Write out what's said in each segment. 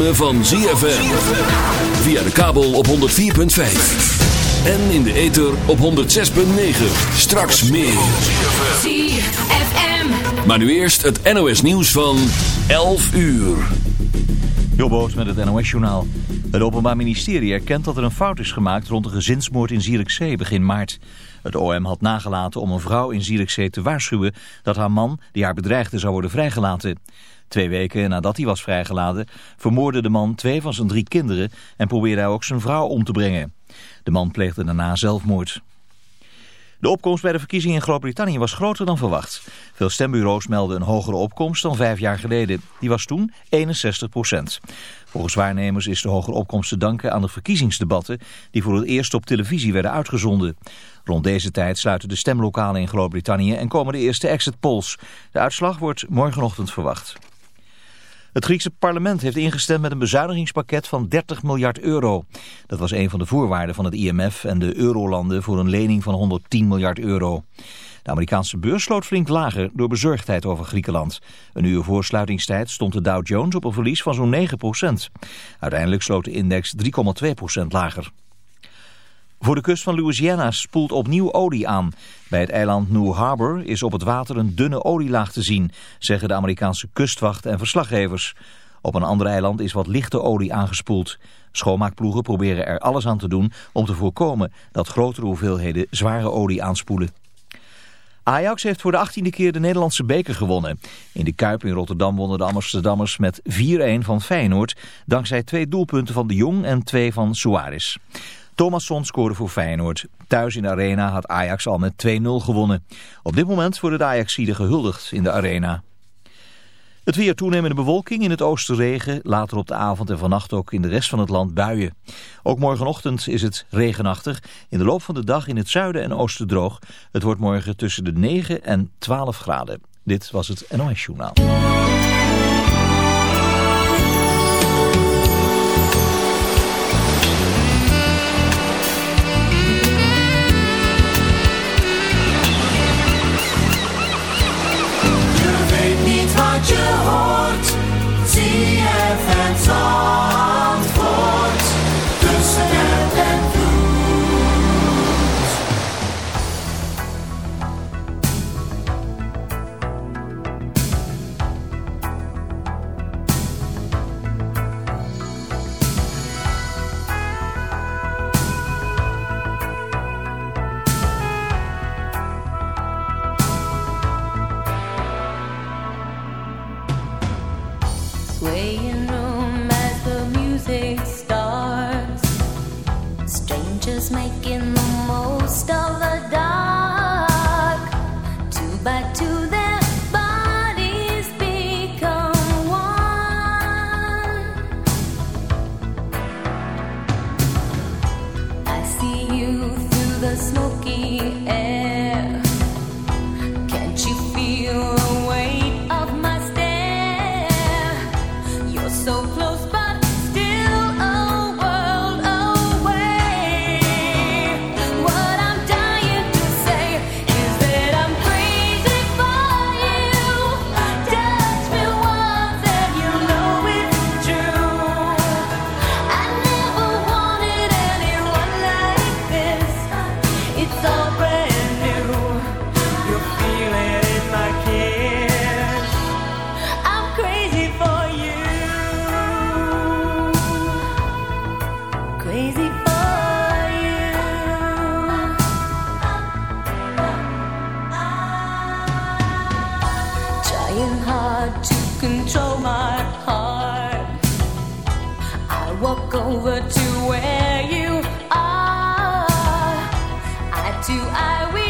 ritme van ZFM. Via de kabel op 104.5. En in de ether op 106.9. Straks meer. ZFM. Maar nu eerst het NOS nieuws van 11 uur. Jobboot met het NOS journaal. Het Openbaar Ministerie erkent dat er een fout is gemaakt rond de gezinsmoord in Zierikzee begin maart. Het OM had nagelaten om een vrouw in Zierikzee te waarschuwen dat haar man, die haar bedreigde, zou worden vrijgelaten. Twee weken nadat hij was vrijgelaten vermoordde de man twee van zijn drie kinderen en probeerde hij ook zijn vrouw om te brengen. De man pleegde daarna zelfmoord. De opkomst bij de verkiezingen in Groot-Brittannië was groter dan verwacht. Veel stembureaus melden een hogere opkomst dan vijf jaar geleden. Die was toen 61 procent. Volgens waarnemers is de hogere opkomst te danken aan de verkiezingsdebatten... die voor het eerst op televisie werden uitgezonden. Rond deze tijd sluiten de stemlokalen in Groot-Brittannië... en komen de eerste exit polls. De uitslag wordt morgenochtend verwacht. Het Griekse parlement heeft ingestemd met een bezuinigingspakket van 30 miljard euro. Dat was een van de voorwaarden van het IMF en de eurolanden voor een lening van 110 miljard euro. De Amerikaanse beurs sloot flink lager door bezorgdheid over Griekenland. Een uur voor sluitingstijd stond de Dow Jones op een verlies van zo'n 9% Uiteindelijk sloot de index 3,2% lager. Voor de kust van Louisiana spoelt opnieuw olie aan. Bij het eiland New Harbor is op het water een dunne olielaag te zien, zeggen de Amerikaanse kustwacht en verslaggevers. Op een ander eiland is wat lichte olie aangespoeld. Schoonmaakploegen proberen er alles aan te doen om te voorkomen dat grotere hoeveelheden zware olie aanspoelen. Ajax heeft voor de achttiende keer de Nederlandse beker gewonnen. In de Kuip in Rotterdam wonnen de Amsterdammers met 4-1 van Feyenoord... dankzij twee doelpunten van de Jong en twee van Suarez. Thomasson scoorde voor Feyenoord. Thuis in de arena had Ajax al met 2-0 gewonnen. Op dit moment worden de Ajaxiden gehuldigd in de arena. Het weer toenemende bewolking in het oosten regen, later op de avond en vannacht ook in de rest van het land buien. Ook morgenochtend is het regenachtig, in de loop van de dag in het zuiden en oosten droog. Het wordt morgen tussen de 9 en 12 graden. Dit was het NOS Journaal. Your heart. We.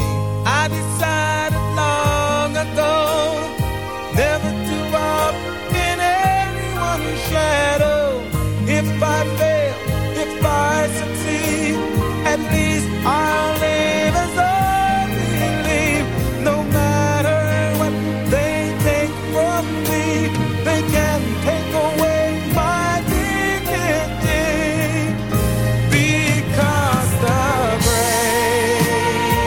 shadow. If I fail, if I succeed, at least I'll live as I believe. No matter what they take from me, they can't take away my dignity because the bravest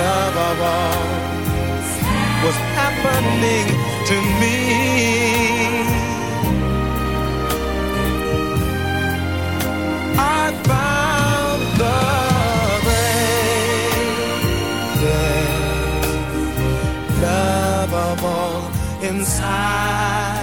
love of all was happening to me. inside.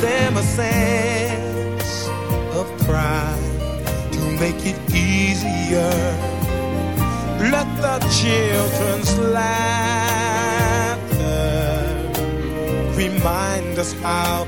them a sense of pride to make it easier. Let the children's laughter remind us how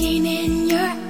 Looking in your eyes,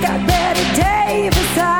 Got Bette Davis eyes.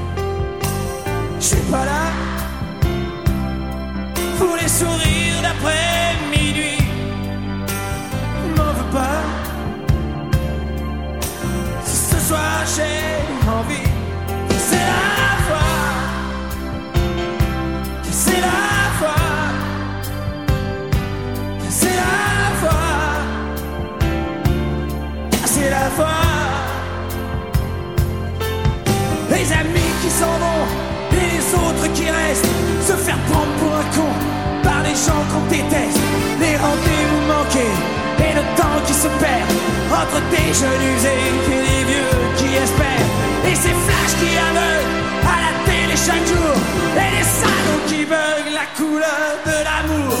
je suis pas là pour les sourires d'après minuit. M'en veux pas. Si ce soir j'ai envie, c'est la foi, c'est la foi, c'est la foi, que c'est la foi. Les amis qui s'en vont, autres qui restent, se faire prendre pour un con par les gens qu'on déteste, les rendez-vous manqués et le temps qui se perd entre des jeunes usés et des vieux qui espèrent, et ces flashs qui aveuglent à la télé chaque jour, et les salauds qui veulent la couleur de l'amour,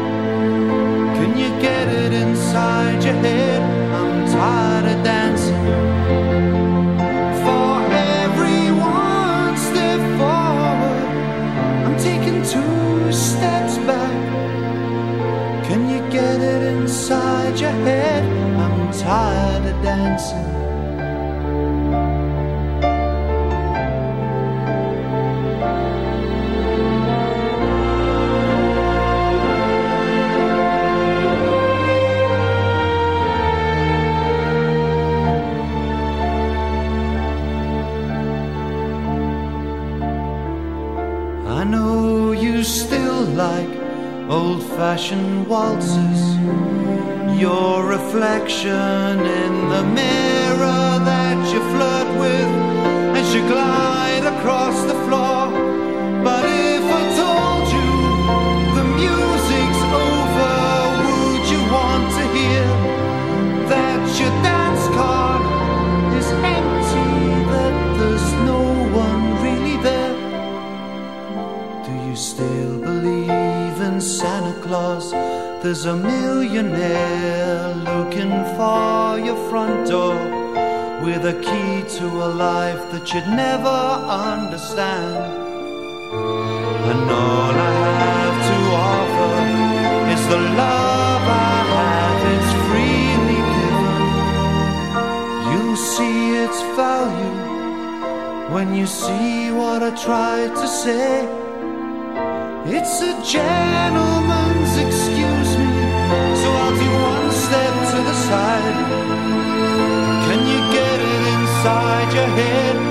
You get it inside your head? I'm tired of dancing. For every one step forward, I'm taking two steps back. Can you get it inside your head? I'm tired of dancing. Like old fashioned waltzes. Your reflection in the mirror that you flirt with a key to a life that you'd never understand. And all I have to offer is the love I have, it's freely given. You'll see its value when you see what I tried to say. It's a gentleman's excuse me, so I'll take one step to the side. Inside your head?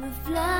the fly.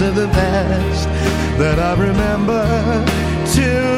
of the past that I remember till